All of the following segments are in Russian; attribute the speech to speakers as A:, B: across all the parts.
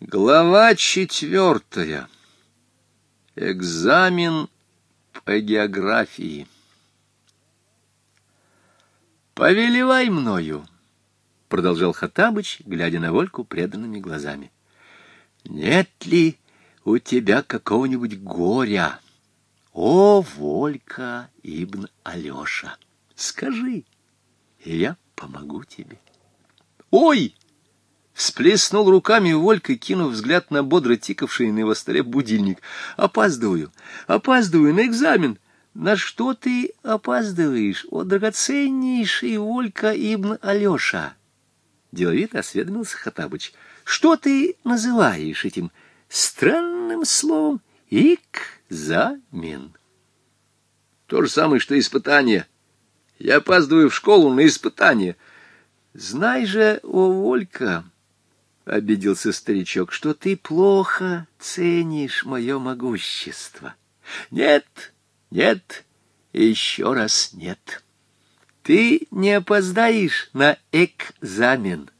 A: Глава четвертая. Экзамен по географии. «Повелевай мною», — продолжал Хатабыч, глядя на Вольку преданными глазами. «Нет ли у тебя какого-нибудь горя, о, Волька Ибн Алеша? Скажи, и я помогу тебе». «Ой!» Сплеснул руками Волька, кинув взгляд на бодро тикавший на его столе будильник. «Опаздываю! Опаздываю на экзамен!» «На что ты опаздываешь, о драгоценнейший Волька Ибн Алеша?» Деловито осведомился Хатабыч. «Что ты называешь этим странным словом «экзамен»?» «То же самое, что испытание. Я опаздываю в школу на испытание. Знай же, о Волька...» — обиделся старичок, — что ты плохо ценишь мое могущество. Нет, нет, еще раз нет. Ты не опоздаешь на экзамен.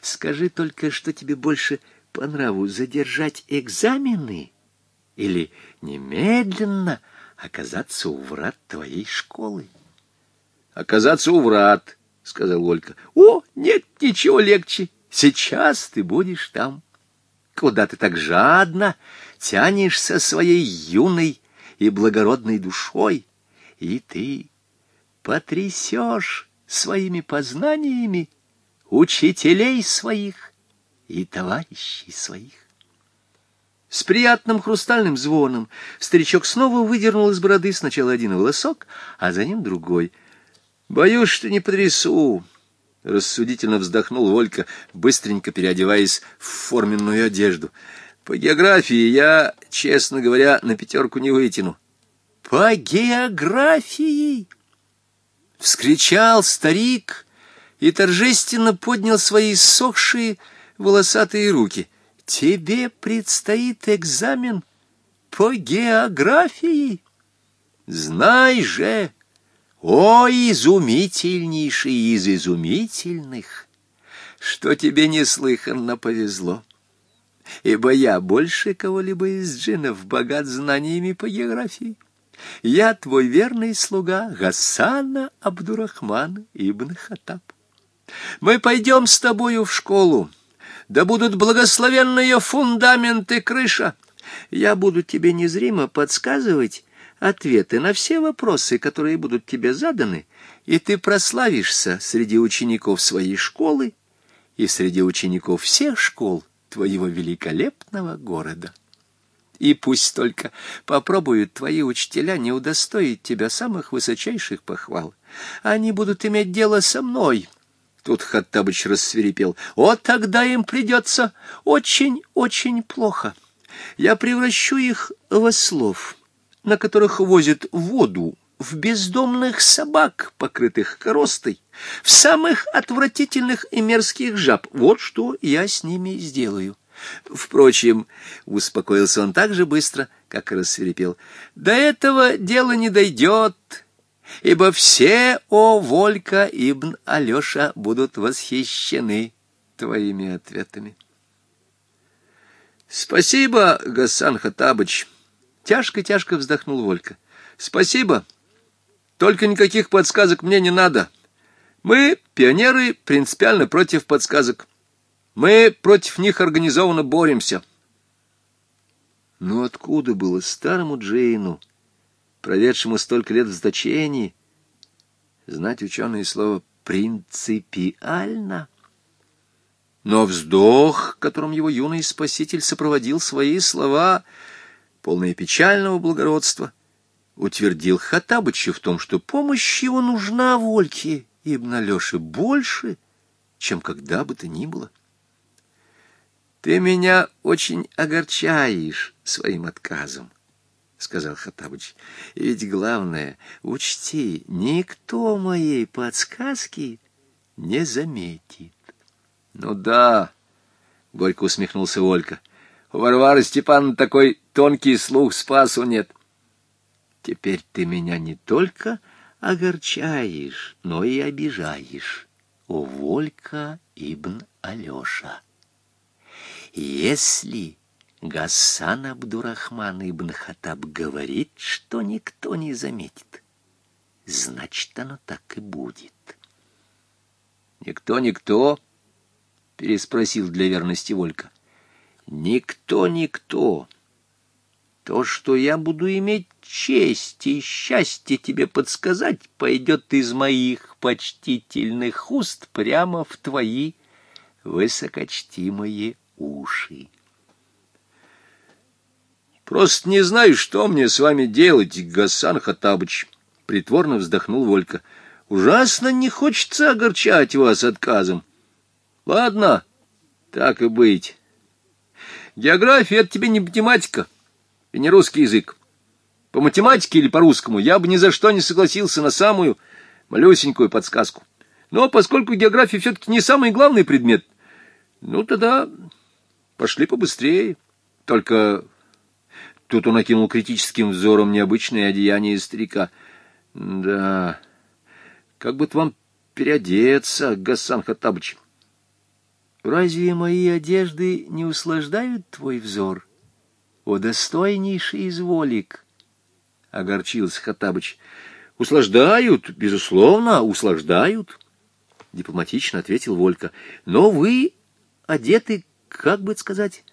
A: Скажи только, что тебе больше по нраву задержать экзамены или немедленно оказаться у врат твоей школы. — Оказаться у врат, — сказал Олька. — О, нет, ничего легче. — Сейчас ты будешь там. Куда ты так жадно тянешься своей юной и благородной душой, и ты потрясешь своими познаниями учителей своих и товарищей своих. С приятным хрустальным звоном старичок снова выдернул из бороды сначала один волосок, а за ним другой. «Боюсь, что не потрясу», — рассудительно вздохнул Волька, быстренько переодеваясь в форменную одежду. «По географии я, честно говоря, на пятерку не вытяну». «По географии!» — вскричал старик и торжественно поднял свои сохшие волосатые руки. «Тебе предстоит экзамен по географии! Знай же!» О, изумительнейший из изумительных! Что тебе неслыханно повезло! Ибо я больше кого-либо из джинов богат знаниями по географии. Я твой верный слуга Гасана Абдурахман ибн Хатаб. Мы пойдем с тобою в школу, да будут благословенные фундаменты крыша. Я буду тебе незримо подсказывать, ответы на все вопросы, которые будут тебе заданы, и ты прославишься среди учеников своей школы и среди учеников всех школ твоего великолепного города. И пусть только попробуют твои учителя не удостоить тебя самых высочайших похвал. Они будут иметь дело со мной». Тут Хаттабыч рассверепел. Вот тогда им придется очень-очень плохо. Я превращу их в ослов» на которых возят воду, в бездомных собак, покрытых коростой, в самых отвратительных и мерзких жаб. Вот что я с ними сделаю. Впрочем, успокоился он так же быстро, как и рассверепел. До этого дело не дойдет, ибо все, о, Волька, Ибн Алеша, будут восхищены твоими ответами. Спасибо, Гасан Хатабыч. Тяжко-тяжко вздохнул Волька. «Спасибо. Только никаких подсказок мне не надо. Мы, пионеры, принципиально против подсказок. Мы против них организованно боремся». Но откуда было старому Джейну, проведшему столько лет в заточении, знать ученое слово «принципиально»? Но вздох, которым его юный спаситель сопроводил свои слова — полное печального благородства, утвердил Хаттабыча в том, что помощь его нужна Вольке и бналёше больше, чем когда бы то ни было. «Ты меня очень огорчаешь своим отказом», — сказал Хаттабыч. Ведь главное, учти, никто моей подсказки не заметит». «Ну да», — горько усмехнулся Волька. — у Варвары такой тонкий слух спасу нет. Теперь ты меня не только огорчаешь, но и обижаешь. О, Волька Ибн Алеша! Если Гасан Абдурахман Ибн Хатаб говорит, что никто не заметит, значит, оно так и будет. Никто-никто, переспросил для верности Волька. — Никто, никто. То, что я буду иметь честь и счастье тебе подсказать, пойдет из моих почтительных уст прямо в твои высокочтимые уши. «Просто не знаю, что мне с вами делать, Гасан Хатабыч», — притворно вздохнул Волька. «Ужасно не хочется огорчать вас отказом». «Ладно, так и быть». География — это тебе не математика и не русский язык. По математике или по-русскому я бы ни за что не согласился на самую малюсенькую подсказку. Но поскольку география все-таки не самый главный предмет, ну тогда пошли побыстрее. Только тут он окинул критическим взором необычное одеяние старика. Да, как бы вам переодеться, Гасан Хаттабыч? — Разве мои одежды не услаждают твой взор? О, достойнейший изволик! — огорчился Хаттабыч. — Услаждают, безусловно, услаждают, — дипломатично ответил Волька. — Но вы одеты, как бы сказать,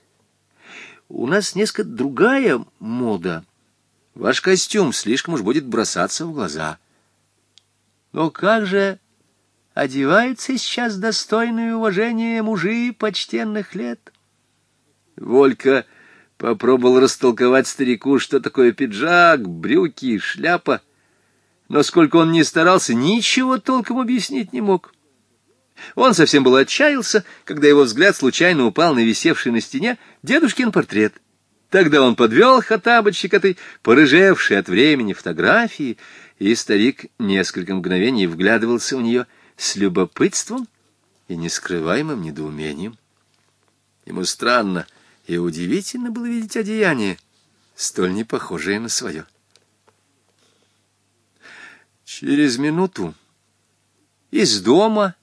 A: у нас несколько другая мода. Ваш костюм слишком уж будет бросаться в глаза. — но как же одеваются сейчас достойные уважения мужи почтенных лет. Волька попробовал растолковать старику, что такое пиджак, брюки, шляпа, но сколько он ни старался, ничего толком объяснить не мог. Он совсем был отчаялся, когда его взгляд случайно упал на висевший на стене дедушкин портрет. Тогда он подвел хатабочек этой порыжевшей от времени фотографии, и старик несколько мгновений вглядывался в нее — с любопытством и нескрываемым недоумением. Ему странно и удивительно было видеть одеяние, столь непохожее на свое. Через минуту из дома,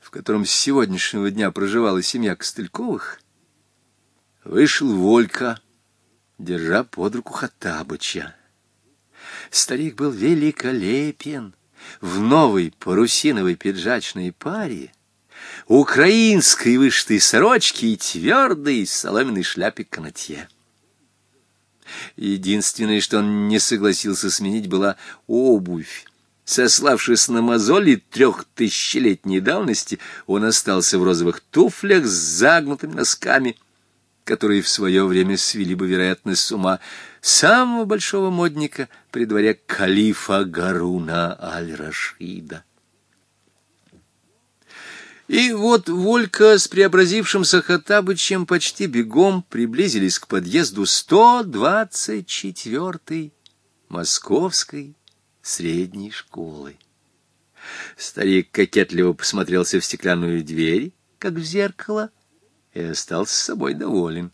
A: в котором с сегодняшнего дня проживала семья Костыльковых, вышел Волька, держа под руку Хаттабыча. Старик был великолепен — в новой парусиновой пиджачной паре, украинской вышитой сорочке и твердой соломенной шляпе канатье. Единственное, что он не согласился сменить, была обувь. Сославшись на мозоли трехтысячелетней давности, он остался в розовых туфлях с загнутыми носками, которые в свое время свели бы вероятность с ума самого большого модника при дворе калифа Гаруна Аль-Рашида. И вот Волька с преобразившимся Хаттабычем почти бегом приблизились к подъезду 124-й Московской средней школы. Старик кокетливо посмотрелся в стеклянную дверь, как в зеркало, и остался с собой доволен.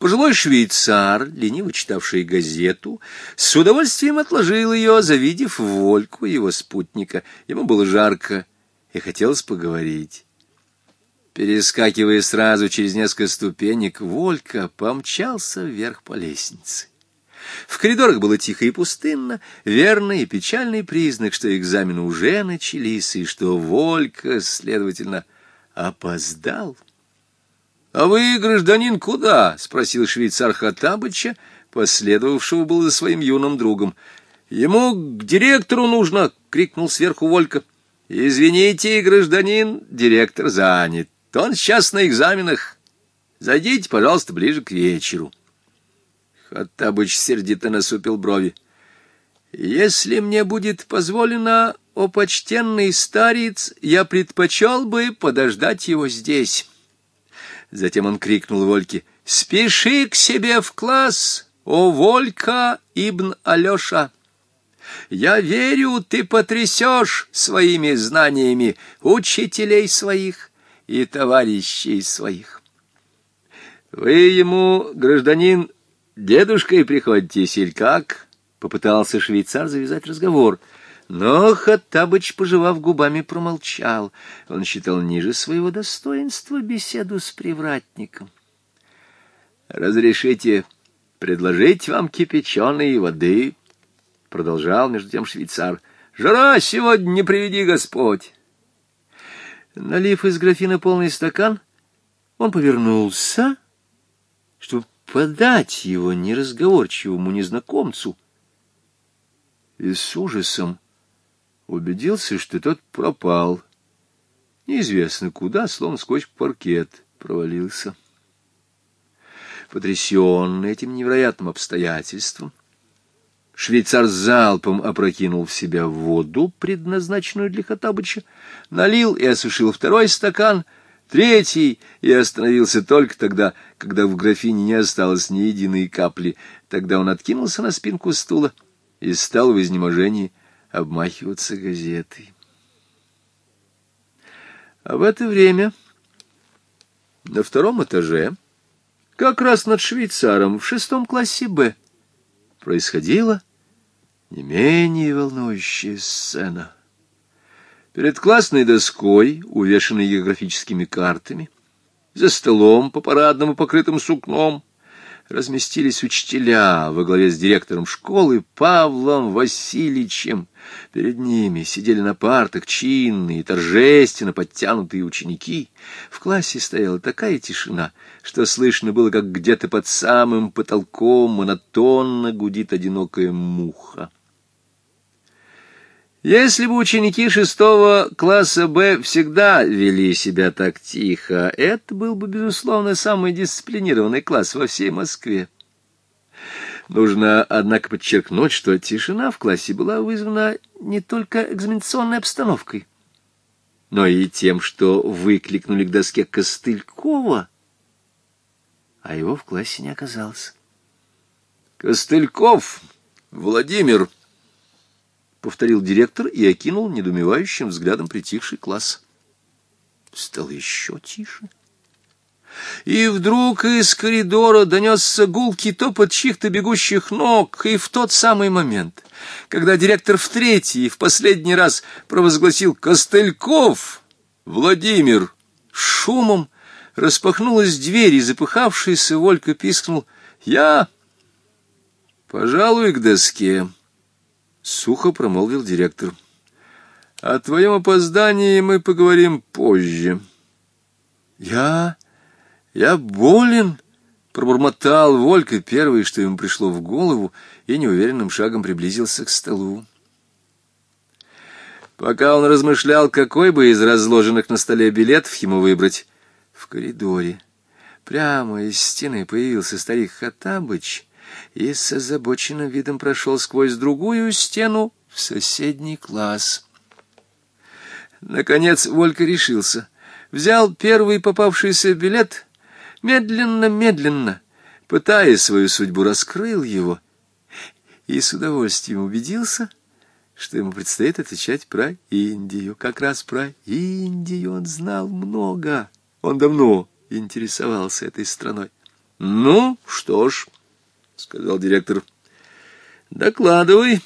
A: Пожилой швейцар, лениво читавший газету, с удовольствием отложил ее, завидев Вольку, его спутника. Ему было жарко и хотелось поговорить. Перескакивая сразу через несколько ступенек, Волька помчался вверх по лестнице. В коридорах было тихо и пустынно, верный и печальный признак, что экзамены уже начались, и что Волька, следовательно, опоздал. — А вы, гражданин, куда? — спросил швейцар Хатабыча, последовавшего было за своим юным другом. — Ему к директору нужно! — крикнул сверху Волька. — Извините, гражданин, директор занят. Он сейчас на экзаменах. Зайдите, пожалуйста, ближе к вечеру. Хаттабыч сердито насупил брови. «Если мне будет позволено, о почтенный старец, я предпочел бы подождать его здесь». Затем он крикнул Вольке. «Спеши к себе в класс, о Волька Ибн Алеша!» Я верю, ты потрясешь своими знаниями учителей своих и товарищей своих. Вы ему, гражданин, дедушкой приходите, или как? Попытался швейцар завязать разговор. Но Хаттабыч, пожевав губами, промолчал. Он считал ниже своего достоинства беседу с привратником. «Разрешите предложить вам кипяченые воды?» Продолжал между тем швейцар. «Жара сегодня не приведи Господь!» Налив из графина полный стакан, он повернулся, чтобы подать его неразговорчивому незнакомцу, и с ужасом убедился, что тот пропал. Неизвестно куда, словно сквозь паркет провалился. Потрясенный этим невероятным обстоятельством, швейцар залпом опрокинул в себя воду, предназначенную для Хаттабыча, налил и осушил второй стакан, третий, и остановился только тогда, когда в графине не осталось ни единой капли. Тогда он откинулся на спинку стула и стал в изнеможении обмахиваться газетой. А в это время на втором этаже, как раз над швейцаром, в шестом классе «Б», происходила не менее волнующая сцена. Перед классной доской, увешанной географическими картами, за столом по парадному покрытым сукном — разместились учителя во главе с директором школы Павлом Васильевичем. Перед ними сидели на партах чинные, торжественно подтянутые ученики. В классе стояла такая тишина, что слышно было, как где-то под самым потолком монотонно гудит одинокая муха. Если бы ученики шестого класса Б всегда вели себя так тихо, это был бы, безусловно, самый дисциплинированный класс во всей Москве. Нужно, однако, подчеркнуть, что тишина в классе была вызвана не только экзаменационной обстановкой, но и тем, что выкликнули к доске Костылькова, а его в классе не оказалось. Костыльков Владимир — повторил директор и окинул недумевающим взглядом притихший класс. Стало еще тише. И вдруг из коридора донесся гулкий топот чьих-то бегущих ног, и в тот самый момент, когда директор в третий и в последний раз провозгласил «Костыльков!» Владимир шумом распахнулась дверь, и запыхавшийся Волька пискнул «Я...» «Пожалуй, к доске». — сухо промолвил директор. «О твоем опоздании мы поговорим позже». «Я... я болен?» — пробормотал Волька первое, что ему пришло в голову, и неуверенным шагом приблизился к столу. Пока он размышлял, какой бы из разложенных на столе билетов ему выбрать, в коридоре прямо из стены появился старик Хатабыч — и с озабоченным видом прошел сквозь другую стену в соседний класс. Наконец Волька решился. Взял первый попавшийся билет, медленно-медленно, пытая свою судьбу, раскрыл его и с удовольствием убедился, что ему предстоит отвечать про Индию. Как раз про Индию он знал много. Он давно интересовался этой страной. Ну, что ж сказал директор. Докладывай.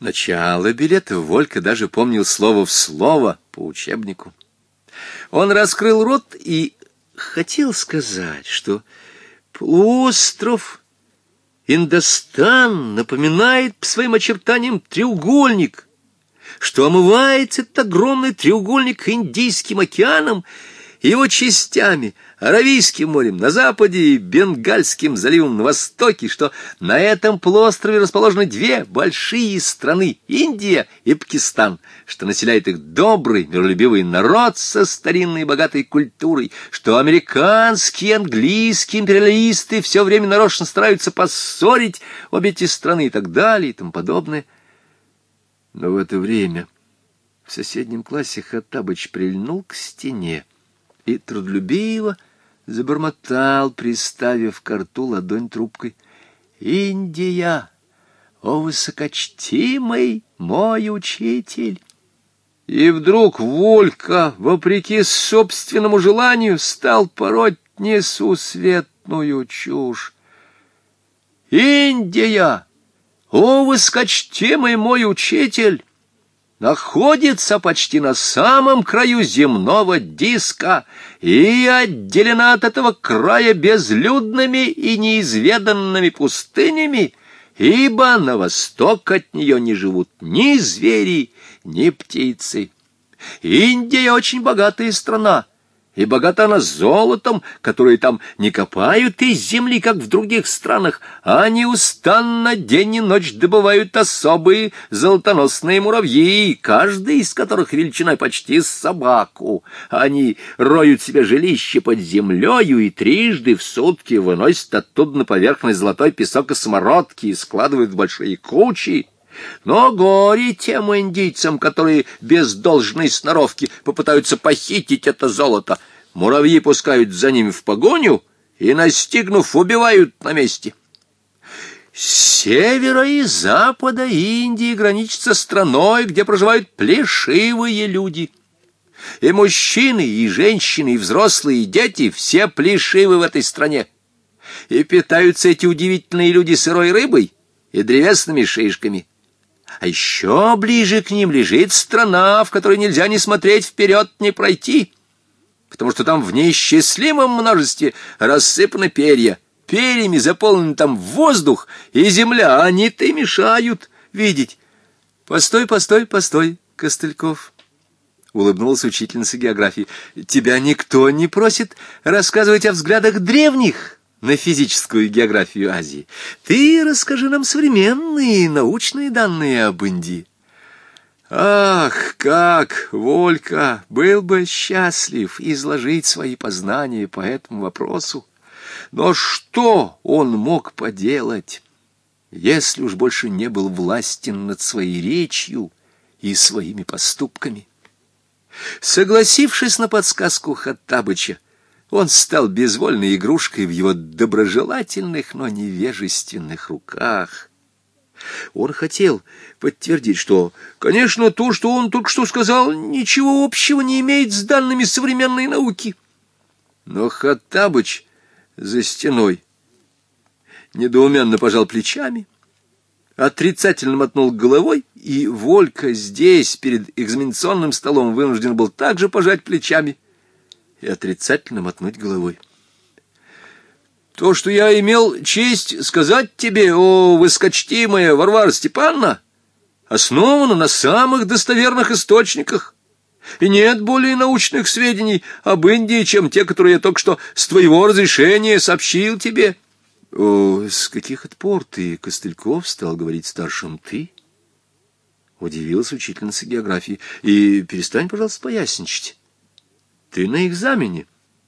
A: Начало билета Волька даже помнил слово в слово по учебнику. Он раскрыл рот и хотел сказать, что полуостров Индостан напоминает по своим очертаниям треугольник, что омывается этот огромный треугольник Индийским океаном и его частями — Аравийским морем на западе и Бенгальским заливом на востоке, что на этом полуострове расположены две большие страны — Индия и Пакистан, что населяет их добрый, миролюбивый народ со старинной и богатой культурой, что американские, английские империалисты все время нарочно стараются поссорить обе эти страны и так далее и тому подобное. Но в это время в соседнем классе Хаттабыч прильнул к стене и трудолюбиво, забормотал, приставив к рту ладонь трубкой. «Индия! О, высокочтимый мой учитель!» И вдруг Волька, вопреки собственному желанию, стал пороть несусветную чушь. «Индия! О, высокочтимый мой учитель!» находится почти на самом краю земного диска и отделена от этого края безлюдными и неизведанными пустынями, ибо на восток от нее не живут ни звери, ни птицы. Индия очень богатая страна, и богата она золотом, которое там не копают из земли, как в других странах, а неустанно день и ночь добывают особые золотоносные муравьи, каждый из которых величиной почти собаку. Они роют себе жилище под землею и трижды в сутки выносят оттуда на поверхность золотой песок и самородки и складывают в большие кучи. Но горе тем индийцам, которые без должной сноровки попытаются похитить это золото. Муравьи пускают за ними в погоню и, настигнув, убивают на месте. С севера и запада Индии граничится страной, где проживают плешивые люди. И мужчины, и женщины, и взрослые, и дети — все плешивы в этой стране. И питаются эти удивительные люди сырой рыбой и древесными шишками — а еще ближе к ним лежит страна, в которой нельзя ни смотреть вперед, ни пройти, потому что там в неисчислимом множестве рассыпаны перья. Перьями заполнен там воздух и земля, а они-то мешают видеть. Постой, постой, постой, Костыльков. — улыбнулась учительница географии. «Тебя никто не просит рассказывать о взглядах древних!» на физическую географию Азии. Ты расскажи нам современные научные данные об Индии. Ах, как Волька был бы счастлив изложить свои познания по этому вопросу. Но что он мог поделать, если уж больше не был властен над своей речью и своими поступками? Согласившись на подсказку Хаттабыча, он стал безвольной игрушкой в его доброжелательных, но невежественных руках. Он хотел подтвердить, что, конечно, то, что он только что сказал, ничего общего не имеет с данными современной науки. Но Хаттабыч за стеной недоуменно пожал плечами, отрицательно мотнул головой, и Волька здесь, перед экзаменационным столом, вынужден был также пожать плечами и отрицательно мотнуть головой. То, что я имел честь сказать тебе, о выскочтимая Варвара Степановна, основано на самых достоверных источниках, и нет более научных сведений об Индии, чем те, которые я только что с твоего разрешения сообщил тебе. О, с каких отпор ты, Костыльков, стал говорить старшим «ты»? Удивилась учительница географии. И перестань, пожалуйста, поясничать ты на экзамене,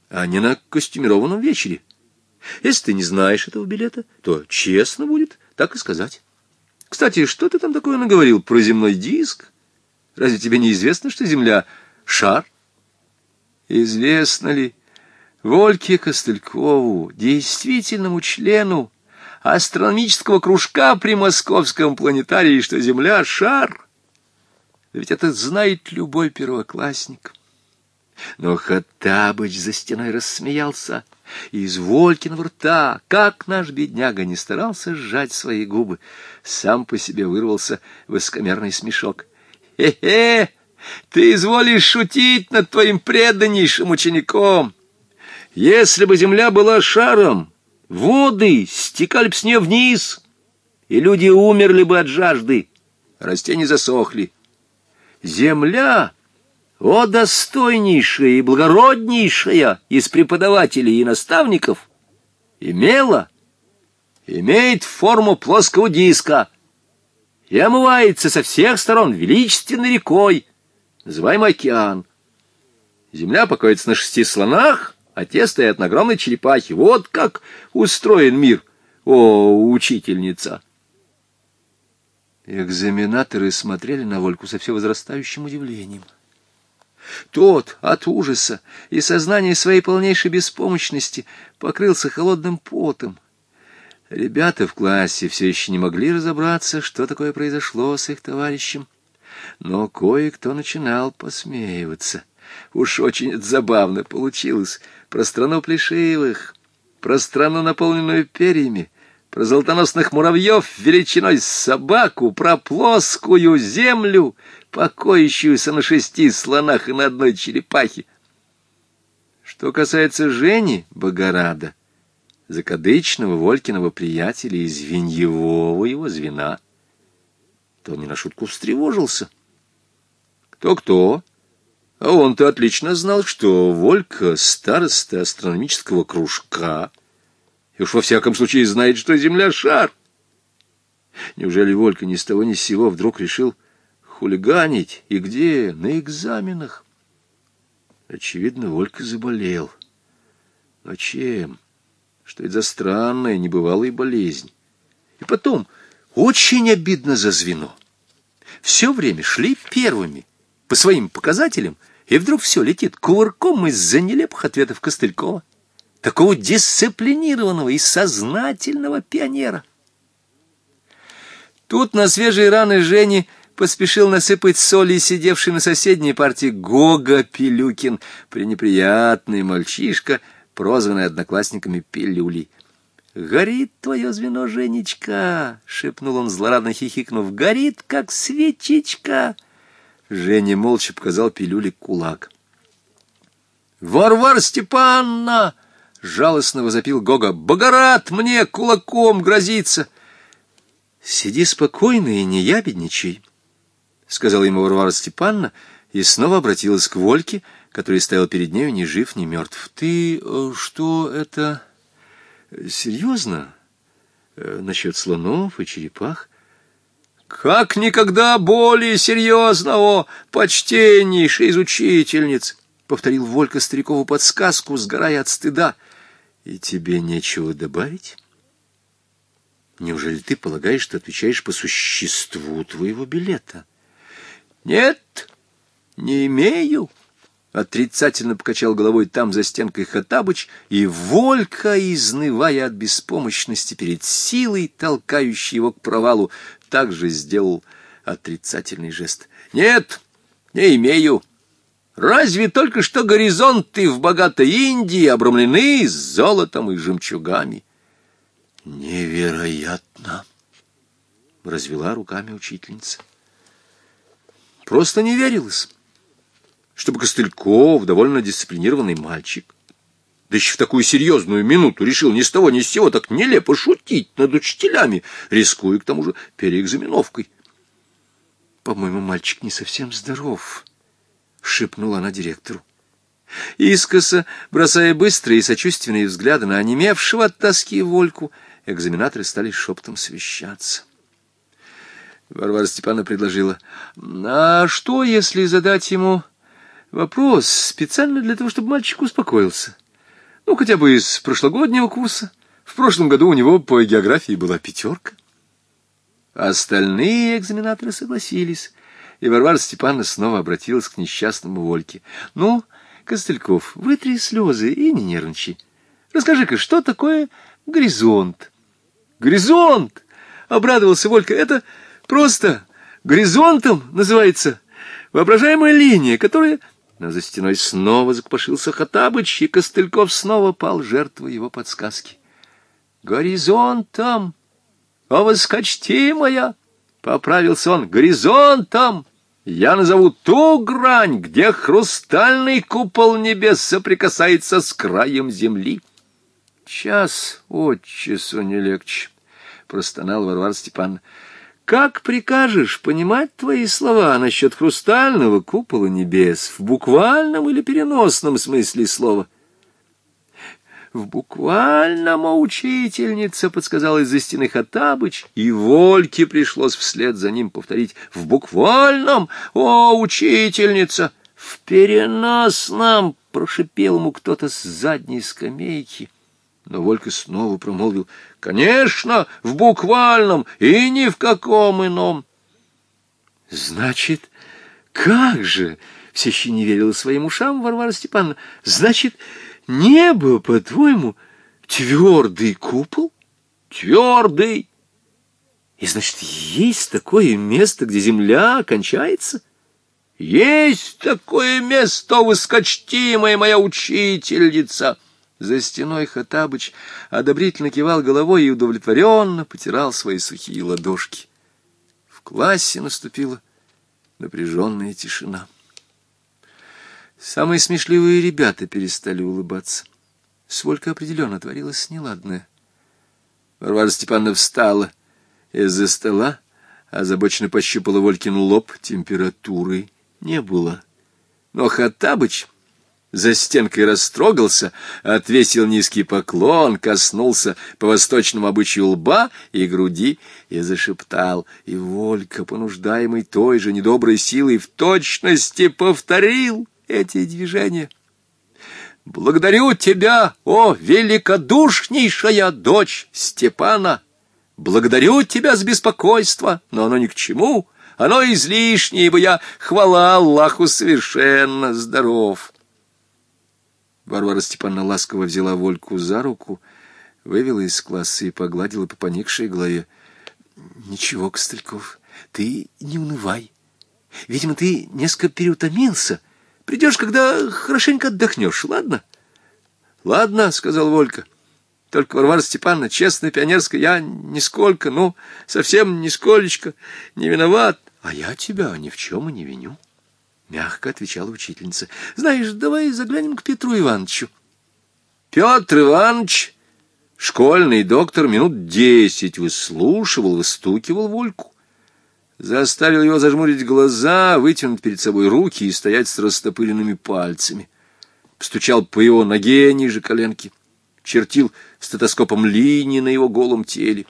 A: а не на костюмированном вечере. Если ты не знаешь этого билета, то честно будет так и сказать. Кстати, что ты там такое наговорил про земной диск? Разве тебе не известно, что Земля — шар? Известно ли Вольке Костылькову, действительному члену астрономического кружка при московском планетарии, что Земля — шар? Ведь это знает любой первоклассник. — но Хаттабыч за стеной рассмеялся, и из Волькиного рта, как наш бедняга не старался сжать свои губы, сам по себе вырвался высокомерный смешок. «Хе-хе! Ты изволишь шутить над твоим преданнейшим учеником! Если бы земля была шаром, воды стекали бы с нее вниз, и люди умерли бы от жажды, а растения засохли. Земля...» о достойнейшая и благороднейшая из преподавателей и наставников, имела, имеет форму плоского диска и омывается со всех сторон величественной рекой, называемой океан. Земля покоится на шести слонах, а те стоят на огромной черепахе. Вот как устроен мир, о, учительница! Экзаменаторы смотрели на Вольку со все возрастающим удивлением. Тот от ужаса и сознания своей полнейшей беспомощности покрылся холодным потом. Ребята в классе все еще не могли разобраться, что такое произошло с их товарищем. Но кое-кто начинал посмеиваться. Уж очень забавно получилось. Про страну Плешеевых, про страну, наполненную перьями, про золотоносных муравьев величиной собаку, про плоскую землю, покоящуюся на шести слонах и на одной черепахе. Что касается Жени Богорада, закадычного Волькиного приятеля из Виньевого его звена, то он не на шутку встревожился. Кто-кто? А он-то отлично знал, что Волька — староста астрономического кружка — и уж во всяком случае знает, что Земля — шар. Неужели Волька ни с того ни с сего вдруг решил хулиганить? И где? На экзаменах. Очевидно, Волька заболел. Но чем? Что это за странная, небывалая болезнь? И потом, очень обидно за звено. Все время шли первыми, по своим показателям, и вдруг все летит кувырком из-за нелепых ответов Костылькова такого дисциплинированного и сознательного пионера. Тут на свежие раны Жени поспешил насыпать соли, сидевший на соседней партии Гога Пилюкин, пренеприятный мальчишка, прозванный одноклассниками Пилюлей. «Горит твое звено, Женечка!» — шепнул он, злорадно хихикнув. «Горит, как свечечка!» Женя молча показал Пилюле кулак. Варвар Степанна. Жалостно возопил Гога. «Богорат мне кулаком грозится!» «Сиди спокойно и не ябедничай», — сказала ему Варвара Степановна, и снова обратилась к Вольке, который стоял перед нею ни жив, ни мертв. «Ты э, что это... серьезно? Э, насчет слонов и черепах?» «Как никогда более серьезного, почтеннейший из учительниц!» — повторил Волька старикову подсказку, сгорая от стыда — и тебе нечего добавить? Неужели ты полагаешь, что отвечаешь по существу твоего билета? Нет, не имею. Отрицательно покачал головой там за стенкой Хатабыч, и Волька, изнывая от беспомощности перед силой, толкающей его к провалу, также сделал отрицательный жест. «Нет, не имею!» Разве только что горизонты в богатой Индии обрамлены золотом и жемчугами? Невероятно! — развела руками учительница. Просто не верилось, чтобы Костыльков, довольно дисциплинированный мальчик, да еще в такую серьезную минуту решил ни с того ни с сего так нелепо шутить над учителями, рискуя к тому же переэкзаменовкой. «По-моему, мальчик не совсем здоров», шепнула она директору. Искоса, бросая быстрые и сочувственные взгляды на онемевшего от тоски Вольку, экзаменаторы стали шептом совещаться. Варвара Степановна предложила, «А что, если задать ему вопрос специально для того, чтобы мальчик успокоился? Ну, хотя бы из прошлогоднего курса. В прошлом году у него по географии была пятерка». Остальные экзаменаторы согласились — и Варвара Степановна снова обратилась к несчастному Вольке. «Ну, Костыльков, вытри слезы и не нервничай. Расскажи-ка, что такое горизонт?» «Горизонт!» — обрадовался Волька. «Это просто горизонтом называется воображаемая линия, которая...» Но за стеной снова закпошился Хатабыч, и Костыльков снова пал жертвой его подсказки. «Горизонтом! О, воскочтимая!» — поправился он. «Горизонтом!» Я назову ту грань, где хрустальный купол небес соприкасается с краем земли. Час от часу не легче, — простонал Варвар Степан. Как прикажешь понимать твои слова насчет хрустального купола небес в буквальном или переносном смысле слова? В буквальном а учительница подсказал из-за стены Хатабыч, и Вольке пришлось вслед за ним повторить «В буквальном! О, учительница!» «В переносном!» — прошипел ему кто-то с задней скамейки. Но Волька снова промолвил «Конечно, в буквальном и ни в каком ином!» «Значит, как же?» — все еще не верила своим ушам Варвара Степановна. «Значит, Небо, по-твоему, твердый купол? Твердый! И, значит, есть такое место, где земля кончается? Есть такое место, выскочтимая моя учительница!» За стеной Хатабыч одобрительно кивал головой и удовлетворенно потирал свои сухие ладошки. В классе наступила напряженная тишина. Самые смешливые ребята перестали улыбаться. Сколько определенно творилось неладное. Варвара Степановна встала из-за стола, озабоченно пощупала Волькин лоб, температуры не было. Но Хаттабыч за стенкой растрогался, отвесил низкий поклон, коснулся по восточному обычаю лба и груди и зашептал. И Волька, понуждаемый той же недоброй силой, в точности повторил — эти движения. «Благодарю тебя, о великодушнейшая дочь Степана! Благодарю тебя с беспокойства, но оно ни к чему, оно излишнее, ибо я, хвала Аллаху, совершенно здоров!» Варвара Степановна ласково взяла Вольку за руку, вывела из класса и погладила по поникшей голове. «Ничего, Костыльков, ты не унывай. Видимо, ты несколько переутомился». Придешь, когда хорошенько отдохнешь, ладно? — Ладно, — сказал Волька. — Только, Варвара Степановна, честно, пионерская, я нисколько, ну, совсем нисколечко не виноват. — А я тебя ни в чем и не виню, — мягко отвечала учительница. — Знаешь, давай заглянем к Петру Ивановичу. — Петр Иванович, школьный доктор, минут десять выслушивал, выстукивал Вольку заставил его зажмурить глаза, вытянуть перед собой руки и стоять с растопыренными пальцами. Постучал по его ноге ниже коленки, чертил стетоскопом линии на его голом теле.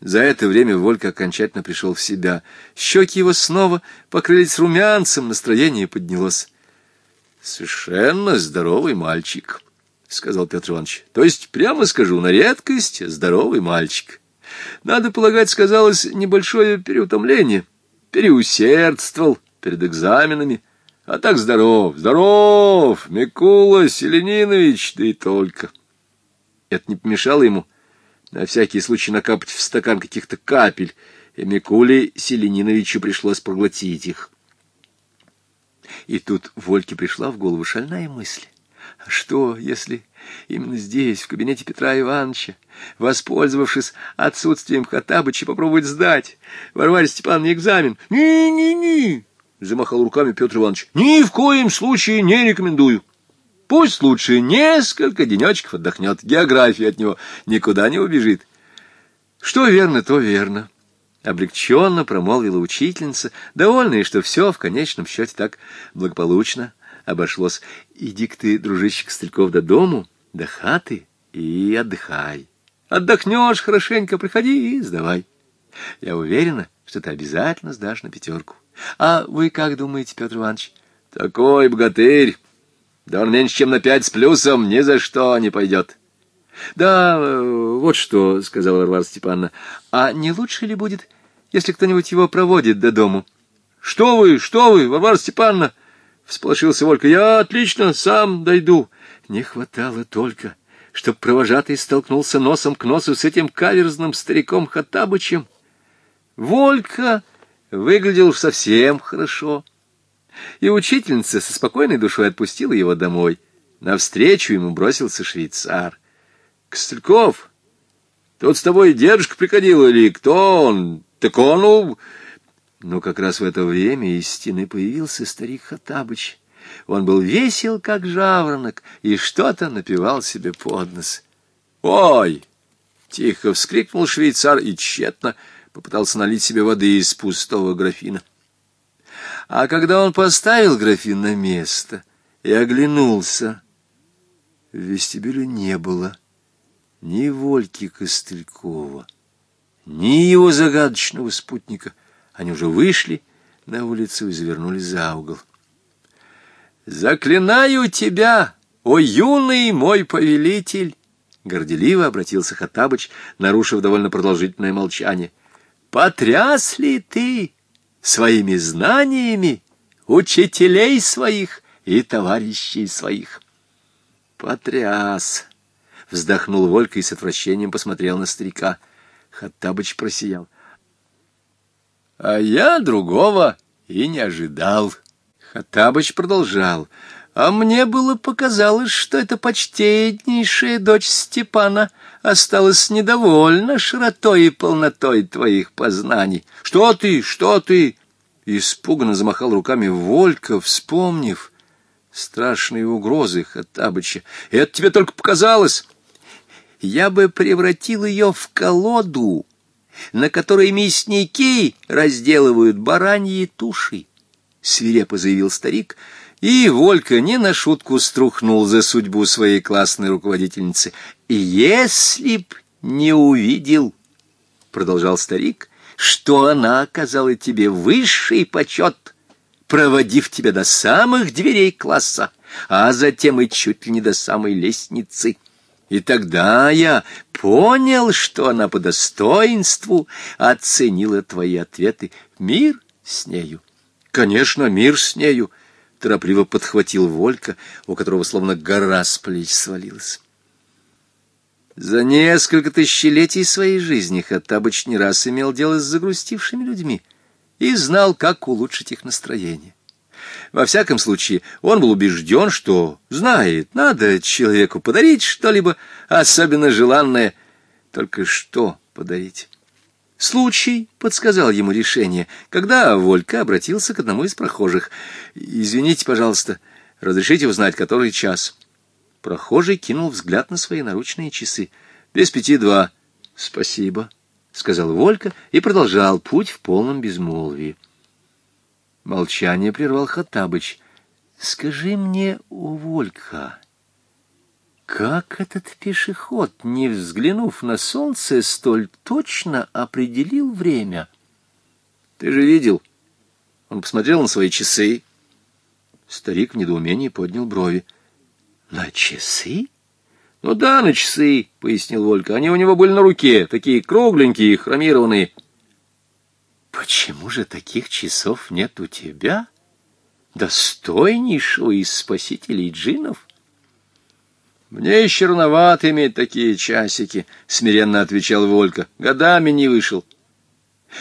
A: За это время Волька окончательно пришел в себя. Щеки его снова покрылись румянцем, настроение поднялось. — Совершенно здоровый мальчик, — сказал Петр Иванович. — То есть, прямо скажу, на редкость здоровый мальчик. Надо полагать, сказалось небольшое переутомление. Переусердствовал перед экзаменами. А так здоров, здоров, Микула Селенинович, да и только. Это не помешало ему на всякий случай накапать в стакан каких-то капель, и Микуле Селениновичу пришлось проглотить их. И тут Вольке пришла в голову шальная мысль. А Что, если именно здесь, в кабинете Петра Ивановича, воспользовавшись отсутствием Хаттабыча, попробовать сдать Варваре Степановне экзамен? «Не-не-не!» — замахал руками Петр Иванович. «Ни в коем случае не рекомендую. Пусть лучше несколько денечков отдохнет. География от него никуда не убежит». «Что верно, то верно», — облегченно промолвила учительница, довольная, что все в конечном счете так благополучно обошлось. иди, ты, дружище Костыльков, до дому, до хаты и отдыхай. Отдохнешь хорошенько, приходи и сдавай. Я уверена, что ты обязательно сдашь на пятерку. А вы как думаете, Петр Иванович? Такой богатырь! Да он меньше, чем на пять с плюсом, ни за что не пойдет. Да, вот что, — сказала Варвара Степановна, — а не лучше ли будет, если кто-нибудь его проводит до дому? — Что вы, что вы, Варвара Степановна! Всполошился Волька. Я отлично, сам дойду. Не хватало только, чтоб провожатый столкнулся носом к носу с этим каверзным стариком Хатабычем. Волька выглядел совсем хорошо. И учительница со спокойной душой отпустила его домой. Навстречу ему бросился швейцар. — Костыльков, тот с тобой дедушка приходил или кто он? Так он... Но как раз в это время из стены появился старик Хатабыч. Он был весел, как жаворонок, и что-то напевал себе под нос. «Ой!» — тихо вскрикнул швейцар и тщетно попытался налить себе воды из пустого графина. А когда он поставил графин на место и оглянулся, в вестибюле не было ни Вольки Костылькова, ни его загадочного спутника, они уже вышли на улицу и завернули за угол. «Заклинаю тебя, о юный мой повелитель!» Горделиво обратился хатабыч, нарушив довольно продолжительное молчание. «Потряс ли ты своими знаниями учителей своих и товарищей своих?» «Потряс!» — вздохнул Волька и с отвращением посмотрел на старика. Хаттабыч просиял. — а я другого и не ожидал. Хатабыч продолжал. А мне было показалось, что эта почтеннейшая дочь Степана осталась недовольна широтой и полнотой твоих познаний. Что ты, что ты? Испуганно замахал руками Волька, вспомнив страшные угрозы Хаттабыча. Это тебе только показалось. Я бы превратил ее в колоду, на которой мясники разделывают бараньи туши, — свирепо заявил старик, и Волька не на шутку струхнул за судьбу своей классной руководительницы. «Если б не увидел, — продолжал старик, — что она оказала тебе высший почет, проводив тебя до самых дверей класса, а затем и чуть ли не до самой лестницы». И тогда я понял, что она по достоинству оценила твои ответы. Мир с нею. Конечно, мир с нею. Торопливо подхватил Волька, у которого словно гора с плеч свалилась. За несколько тысячелетий своей жизни Хаттабыч не раз имел дело с загрустившими людьми и знал, как улучшить их настроение. Во всяком случае, он был убежден, что знает, надо человеку подарить что-либо особенно желанное. Только что подарить? Случай подсказал ему решение, когда Волька обратился к одному из прохожих. «Извините, пожалуйста, разрешите узнать, который час?» Прохожий кинул взгляд на свои наручные часы. «Без пяти два». «Спасибо», — сказал Волька и продолжал путь в полном безмолвии. Молчание прервал Хаттабыч. «Скажи мне, Уволька, как этот пешеход, не взглянув на солнце, столь точно определил время?» «Ты же видел?» Он посмотрел на свои часы. Старик в недоумении поднял брови. «На часы?» «Ну да, на часы», — пояснил Волька. «Они у него были на руке, такие кругленькие, хромированные». «Почему же таких часов нет у тебя, достойнейшего из спасителей джинов?» «Мне еще рановато иметь такие часики», — смиренно отвечал Волька. «Годами не вышел».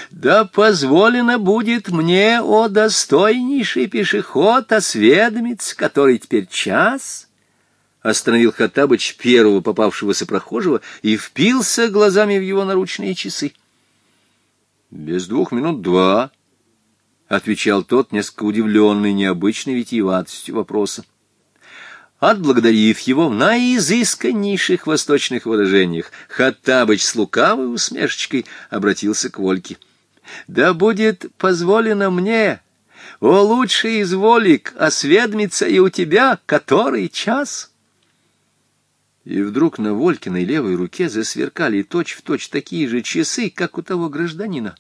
A: «Да позволено будет мне, о достойнейший пешеход, осведомец, который теперь час...» Остановил Хаттабыч первого попавшегося прохожего и впился глазами в его наручные часы. «Без двух минут два», — отвечал тот, несколько удивленный необычной витиеватостью вопроса. Отблагодарив его в наизысканнейших восточных выражениях, Хаттабыч с лукавой усмешечкой обратился к Вольке. «Да будет позволено мне, о лучший из волик, осведомиться и у тебя, который час!» И вдруг на Волькиной левой руке засверкали точь-в-точь точь такие же часы, как у того гражданина.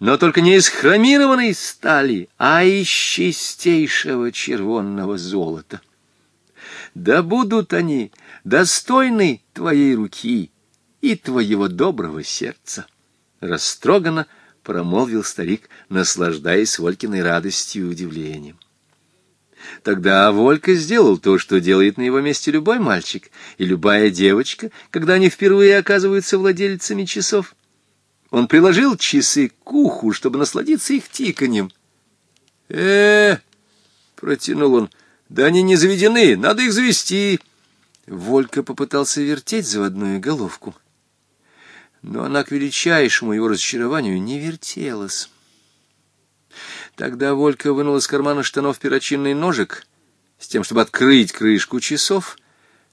A: Но только не из хромированной стали, а из чистейшего червонного золота. Да будут они достойны твоей руки и твоего доброго сердца. Растроганно промолвил старик, наслаждаясь Волькиной радостью и удивлением. Тогда Волька сделал то, что делает на его месте любой мальчик и любая девочка, когда они впервые оказываются владельцами часов. Он приложил часы к уху, чтобы насладиться их тиканьем. э, протянул он. «Да они не заведены, надо их завести!» Волька попытался вертеть заводную головку, но она к величайшему его разочарованию не вертелась. Тогда Волька вынул из кармана штанов перочинный ножик с тем, чтобы открыть крышку часов,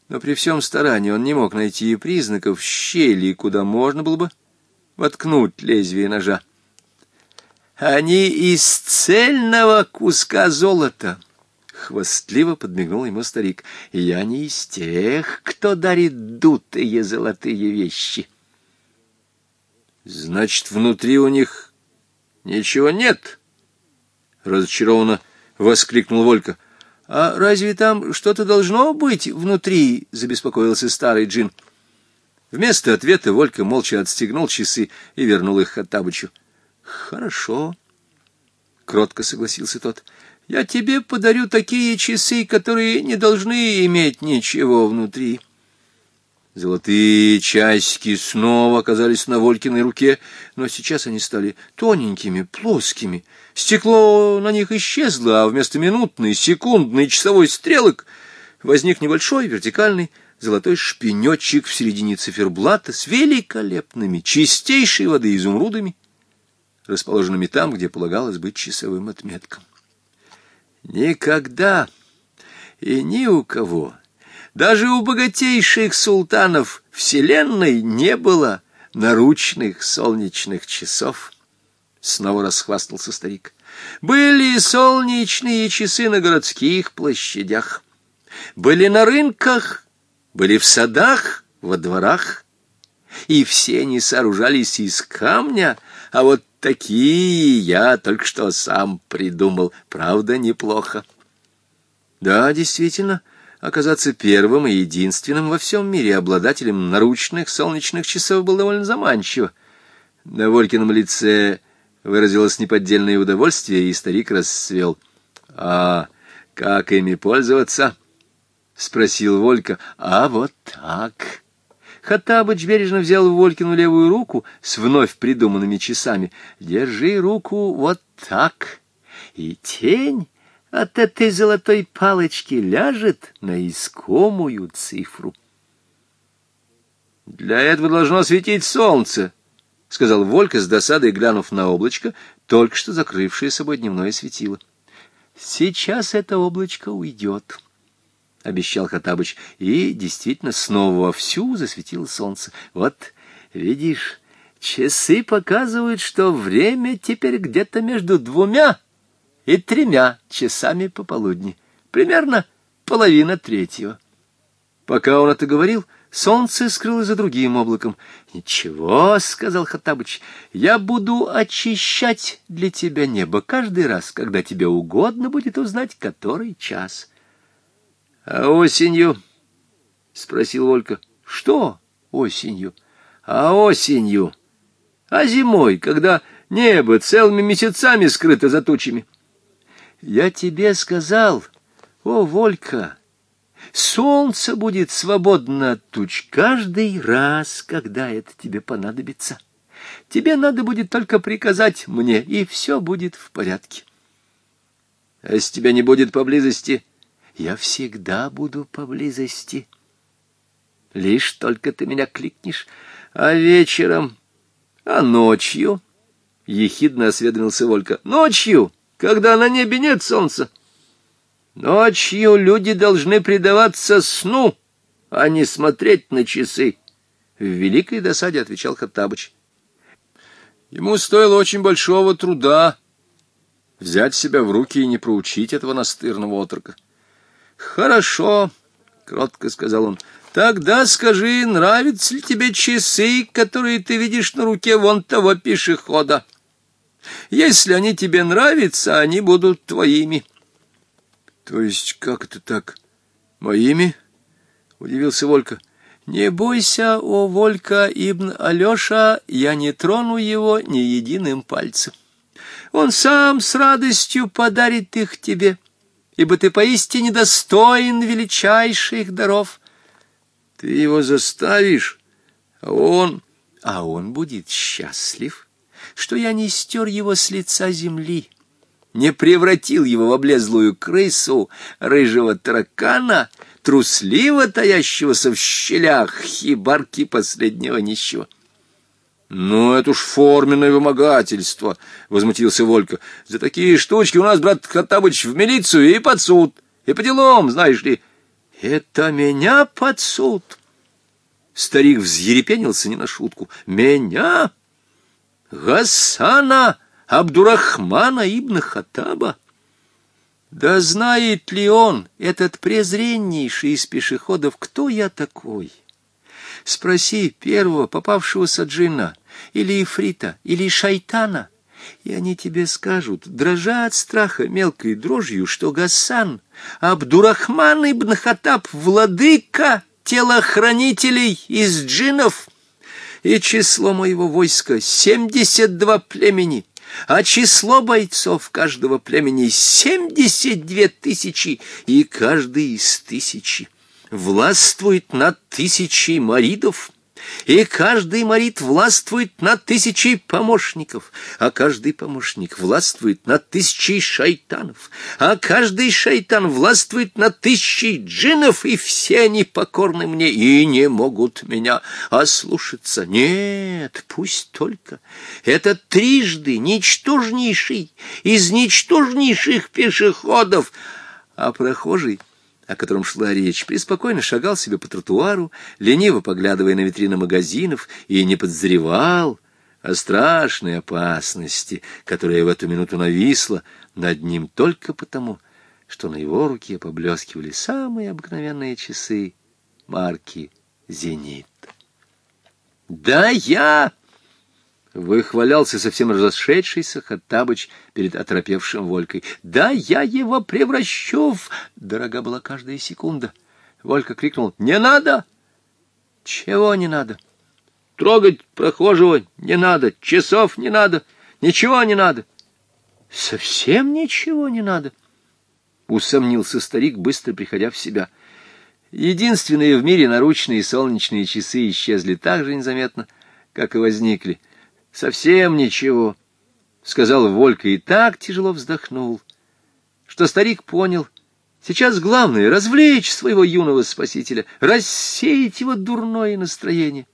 A: но при всем старании он не мог найти признаков щели, куда можно было бы воткнуть лезвие ножа. «Они из цельного куска золота!» Хвастливо подмигнул ему старик. «Я не из тех, кто дарит дутые золотые вещи». «Значит, внутри у них ничего нет?» — разочарованно воскликнул Волька. «А разве там что-то должно быть внутри?» — забеспокоился старый джин. Вместо ответа Волька молча отстегнул часы и вернул их Хаттабычу. «Хорошо», — кротко согласился тот. «Я тебе подарю такие часы, которые не должны иметь ничего внутри». Золотые часики снова оказались на Волькиной руке, но сейчас они стали тоненькими, плоскими, — Стекло на них исчезло, а вместо минутной, секундной, часовой стрелок возник небольшой вертикальный золотой шпинечек в середине циферблата с великолепными, чистейшей воды изумрудами, расположенными там, где полагалось быть часовым отметкам. Никогда и ни у кого, даже у богатейших султанов Вселенной не было наручных солнечных часов — снова расхвастался старик. Были солнечные часы на городских площадях, были на рынках, были в садах, во дворах, и все они сооружались из камня, а вот такие я только что сам придумал, правда, неплохо. Да, действительно, оказаться первым и единственным во всем мире обладателем наручных солнечных часов было довольно заманчиво. На Волькином лице выразилось неподдельное удовольствие, и старик расцвел. — А как ими пользоваться? — спросил Волька. — А вот так. Хаттабыч бережно взял Волькину левую руку с вновь придуманными часами. — Держи руку вот так. И тень от этой золотой палочки ляжет на искомую цифру. — Для этого должно светить солнце, — сказал Волька с досадой, глянув на облачко, только что закрывшее собой дневное светило. «Сейчас это облачко уйдет», — обещал Хатабыч. И действительно снова вовсю засветило солнце. «Вот, видишь, часы показывают, что время теперь где-то между двумя и тремя часами пополудни. Примерно половина третьего». Пока он это говорил, — Солнце скрылось за другим облаком. «Ничего», — сказал Хаттабыч, — «я буду очищать для тебя небо каждый раз, когда тебе угодно будет узнать, который час». «А осенью?» — спросил Волька. «Что осенью?» «А осенью? А зимой, когда небо целыми месяцами скрыто за тучами?» «Я тебе сказал, о, Волька!» Солнце будет свободно от туч каждый раз, когда это тебе понадобится. Тебе надо будет только приказать мне, и все будет в порядке. А если тебя не будет поблизости, я всегда буду поблизости. Лишь только ты меня кликнешь, а вечером, а ночью, — ехидно осведомился Волька, — ночью, когда на небе нет солнца. Ночью люди должны предаваться сну, а не смотреть на часы. В великой досаде отвечал Хаттабыч. Ему стоило очень большого труда взять себя в руки и не проучить этого настырного отрока. «Хорошо», — кротко сказал он, — «тогда скажи, нравятся ли тебе часы, которые ты видишь на руке вон того пешехода? Если они тебе нравятся, они будут твоими». То есть как это так? Моими? Удивился Волька. Не бойся, о Волька ибн Алёша, я не трону его ни единым пальцем. Он сам с радостью подарит их тебе, ибо ты поистине достоин величайших даров. Ты его заставишь, а он... А он будет счастлив, что я не стер его с лица земли» не превратил его в облезлую крысу, рыжего таракана, трусливо таящегося в щелях хибарки последнего нищего. «Ну, это уж форменное вымогательство!» — возмутился Волька. «За такие штучки у нас, брат Хаттабыч, в милицию и под суд, и по делам, знаешь ли». «Это меня под суд!» Старик взъерепенился не на шутку. «Меня? Гасана!» Абдурахмана ибн Хаттаба? Да знает ли он, этот презреннейший из пешеходов, кто я такой? Спроси первого попавшегося джина, или ифрита, или шайтана, и они тебе скажут, дрожа от страха мелкой дрожью, что Гасан, Абдурахман ибн Хаттаб, владыка телохранителей из джинов, и число моего войска — семьдесят два племени — а число бойцов каждого племени — 72 тысячи, и каждый из тысячи властвует над тысячей маридов, и каждый морит властвует над тысячей помощников, а каждый помощник властвует над тысячей шайтанов, а каждый шайтан властвует над тысячей джинов, и все они покорны мне и не могут меня ослушаться. Нет, пусть только. Это трижды ничтожнейший из ничтожнейших пешеходов, а прохожий — о котором шла речь, преспокойно шагал себе по тротуару, лениво поглядывая на витрины магазинов, и не подозревал о страшной опасности, которая в эту минуту нависла над ним только потому, что на его руке поблескивали самые обыкновенные часы марки «Зенит». «Да я!» Выхвалялся совсем разошедшийся Хаттабыч перед оторопевшим Волькой. «Да я его превращу в...» Дорога была каждая секунда. Волька крикнул. «Не надо!» «Чего не надо?» «Трогать прохожего не надо, часов не надо, ничего не надо». «Совсем ничего не надо?» Усомнился старик, быстро приходя в себя. Единственные в мире наручные солнечные часы исчезли так же незаметно, как и возникли совсем ничего, — сказал Волька и так тяжело вздохнул, что старик понял, сейчас главное — развлечь своего юного спасителя, рассеять его дурное настроение.